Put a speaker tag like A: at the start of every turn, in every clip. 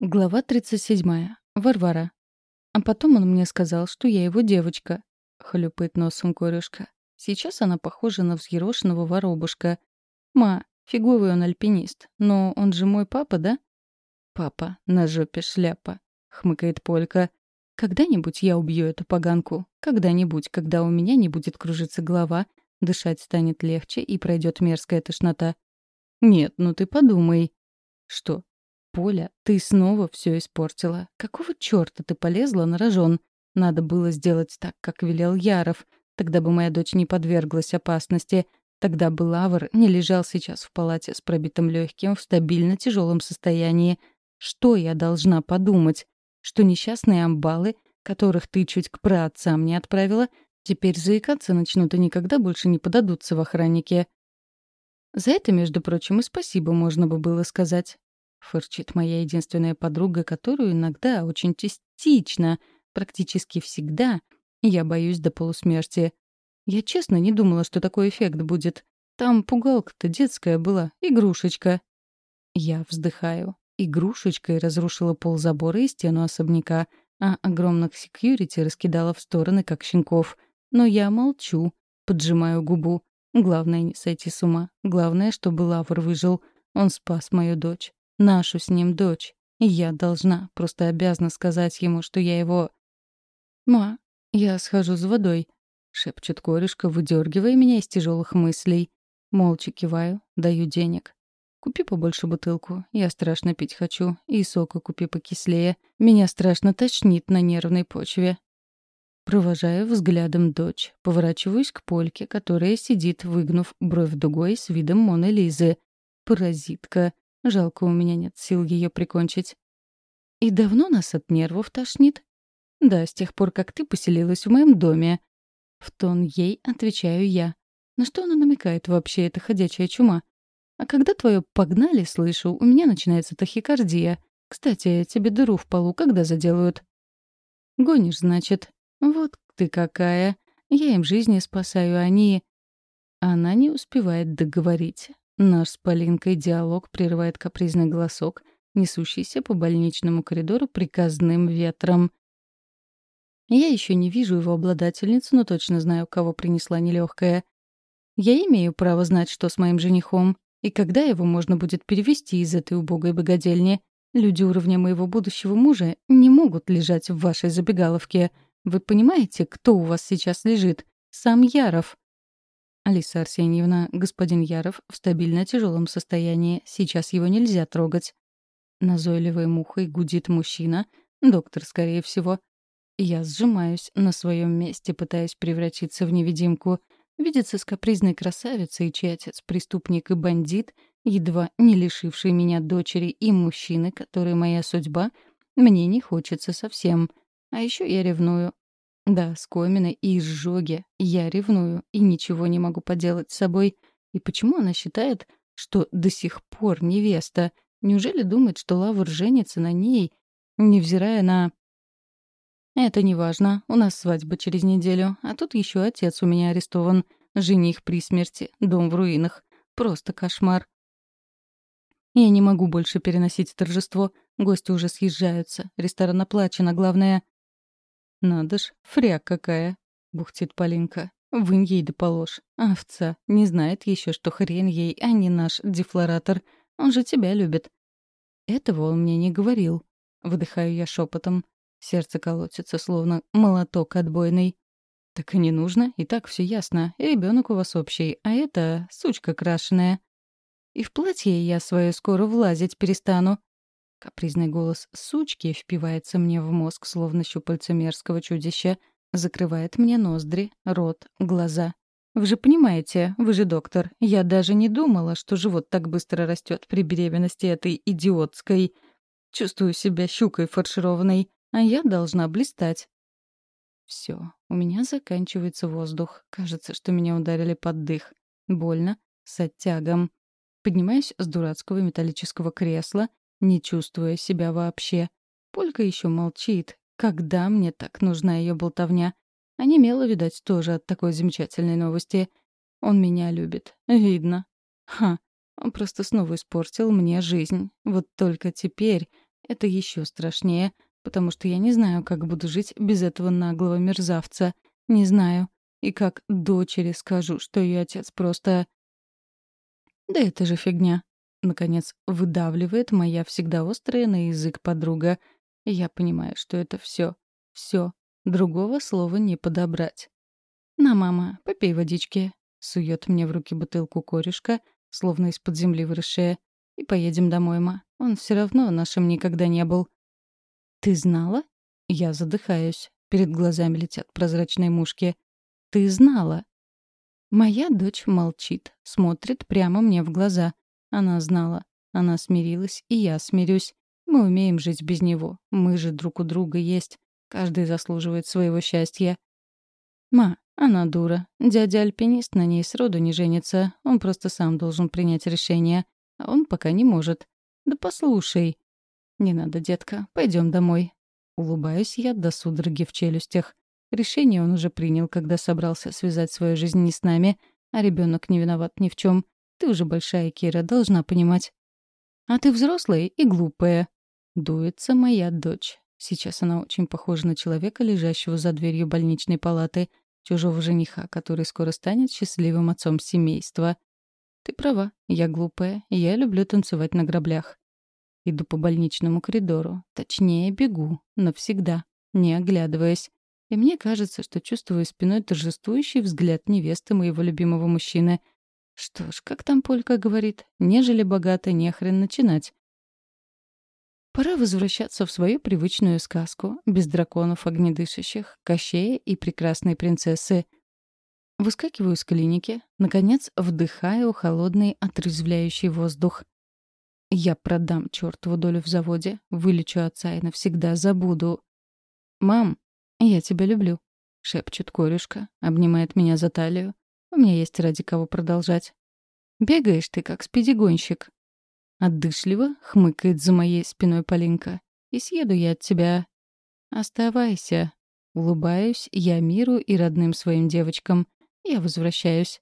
A: Глава 37. Варвара. А потом он мне сказал, что я его девочка. Хлюпает носом корюшка. Сейчас она похожа на взъерошенного воробушка. Ма, фиговый он альпинист. Но он же мой папа, да? Папа, на жопе шляпа. Хмыкает Полька. Когда-нибудь я убью эту поганку. Когда-нибудь, когда у меня не будет кружиться голова, дышать станет легче и пройдет мерзкая тошнота. Нет, ну ты подумай. Что, Поля, ты снова все испортила. Какого черта ты полезла на рожон? Надо было сделать так, как велел Яров. Тогда бы моя дочь не подверглась опасности. Тогда бы Лавр не лежал сейчас в палате с пробитым легким в стабильно тяжелом состоянии. Что я должна подумать? Что несчастные амбалы, которых ты чуть к праотцам не отправила, теперь заикаться начнут и никогда больше не подадутся в охраннике. За это, между прочим, и спасибо можно бы было сказать. — фырчит моя единственная подруга, которую иногда, очень частично, практически всегда, я боюсь до полусмерти. Я честно не думала, что такой эффект будет. Там пугалка-то детская была, игрушечка. Я вздыхаю. Игрушечкой разрушила пол забора и стену особняка, а огромных секьюрити раскидала в стороны, как щенков. Но я молчу, поджимаю губу. Главное не сойти с ума. Главное, чтобы Лавр выжил. Он спас мою дочь. Нашу с ним дочь. И я должна, просто обязана сказать ему, что я его... «Ма, я схожу за водой», — шепчет корюшка, выдергивая меня из тяжелых мыслей. Молча киваю, даю денег. Купи побольше бутылку, я страшно пить хочу. И сока купи покислее. Меня страшно тошнит на нервной почве. Провожаю взглядом дочь. Поворачиваюсь к Польке, которая сидит, выгнув бровь дугой с видом Моны Лизы. Паразитка. Жалко, у меня нет сил ее прикончить. И давно нас от нервов тошнит? Да, с тех пор, как ты поселилась в моем доме. В тон ей отвечаю я. На что она намекает вообще, эта ходячая чума? А когда твое «погнали» слышу, у меня начинается тахикардия. Кстати, тебе дыру в полу когда заделают? Гонишь, значит. Вот ты какая. Я им жизни спасаю, они... Она не успевает договорить. Наш с Полинкой диалог прерывает капризный голосок, несущийся по больничному коридору приказным ветром. Я еще не вижу его обладательницу, но точно знаю, кого принесла нелегкая. Я имею право знать, что с моим женихом, и когда его можно будет перевести из этой убогой богадельни. Люди уровня моего будущего мужа не могут лежать в вашей забегаловке. Вы понимаете, кто у вас сейчас лежит? Сам Яров. «Алиса Арсеньевна, господин Яров в стабильно тяжелом состоянии. Сейчас его нельзя трогать». Назойливой мухой гудит мужчина, доктор, скорее всего. Я сжимаюсь на своем месте, пытаясь превратиться в невидимку. Видеться с капризной красавицей, чей отец преступник и бандит, едва не лишивший меня дочери и мужчины, который моя судьба, мне не хочется совсем. А еще я ревную. Да, скомины и изжоги. Я ревную и ничего не могу поделать с собой. И почему она считает, что до сих пор невеста? Неужели думает, что Лавр женится на ней, невзирая на... Это не важно. У нас свадьба через неделю, а тут еще отец у меня арестован. Жених при смерти, дом в руинах. Просто кошмар. Я не могу больше переносить торжество. Гости уже съезжаются. Ресторан оплачен, а главное... «Надо ж, фряк какая!» — бухтит Полинка. «Вынь ей да положь. Овца. Не знает еще, что хрен ей, а не наш дефлоратор. Он же тебя любит». Этого он мне не говорил. Выдыхаю я шепотом. Сердце колотится, словно молоток отбойный. Так и не нужно, и так все ясно. Ребенок у вас общий, а это сучка крашеная. И в платье я свое скоро влазить перестану. Капризный голос сучки впивается мне в мозг, словно щупальца мерзкого чудища, закрывает мне ноздри, рот, глаза. Вы же понимаете, вы же доктор, я даже не думала, что живот так быстро растет при беременности этой идиотской. Чувствую себя щукой фаршированной, а я должна блистать. Все, у меня заканчивается воздух. Кажется, что меня ударили под дых. Больно, с оттягом. Поднимаюсь с дурацкого металлического кресла не чувствуя себя вообще. Полька еще молчит. Когда мне так нужна ее болтовня? А немела, видать, тоже от такой замечательной новости. Он меня любит. Видно. Ха, он просто снова испортил мне жизнь. Вот только теперь это еще страшнее, потому что я не знаю, как буду жить без этого наглого мерзавца. Не знаю. И как дочери скажу, что ее отец просто... Да это же фигня. Наконец, выдавливает моя всегда острая на язык подруга. Я понимаю, что это все, все. Другого слова не подобрать. «На, мама, попей водички», — сует мне в руки бутылку корешка, словно из-под земли выросшая. «И поедем домой, ма. Он все равно нашим никогда не был». «Ты знала?» Я задыхаюсь. Перед глазами летят прозрачные мушки. «Ты знала?» Моя дочь молчит, смотрит прямо мне в глаза. Она знала. Она смирилась, и я смирюсь. Мы умеем жить без него. Мы же друг у друга есть. Каждый заслуживает своего счастья. «Ма, она дура. Дядя-альпинист на ней сроду не женится. Он просто сам должен принять решение. А он пока не может. Да послушай». «Не надо, детка. Пойдем домой». Улыбаюсь я до судороги в челюстях. Решение он уже принял, когда собрался связать свою жизнь не с нами, а ребенок не виноват ни в чем. Ты уже большая, Кира, должна понимать. А ты взрослая и глупая. Дуется моя дочь. Сейчас она очень похожа на человека, лежащего за дверью больничной палаты, чужого жениха, который скоро станет счастливым отцом семейства. Ты права, я глупая, я люблю танцевать на граблях. Иду по больничному коридору, точнее, бегу, навсегда, не оглядываясь. И мне кажется, что чувствую спиной торжествующий взгляд невесты моего любимого мужчины. Что ж, как там Полька говорит, нежели богато, нехрен начинать. Пора возвращаться в свою привычную сказку, без драконов огнедышащих, кощея и прекрасной принцессы. Выскакиваю из клиники, наконец вдыхаю холодный отрезвляющий воздух. Я продам чертову долю в заводе, вылечу отца и навсегда забуду. «Мам, я тебя люблю», — шепчет корюшка, обнимает меня за талию. У меня есть ради кого продолжать. «Бегаешь ты, как спидигонщик». Отдышливо хмыкает за моей спиной Полинка. «И съеду я от тебя». «Оставайся». Улыбаюсь я миру и родным своим девочкам. Я возвращаюсь.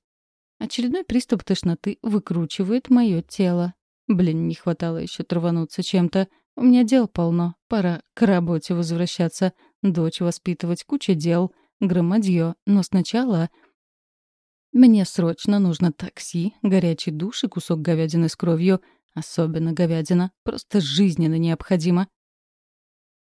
A: Очередной приступ тошноты выкручивает мое тело. Блин, не хватало еще травануться чем-то. У меня дел полно. Пора к работе возвращаться. Дочь воспитывать, куча дел. Громадье. Но сначала... Мне срочно нужно такси, горячий душ и кусок говядины с кровью. Особенно говядина. Просто жизненно необходимо.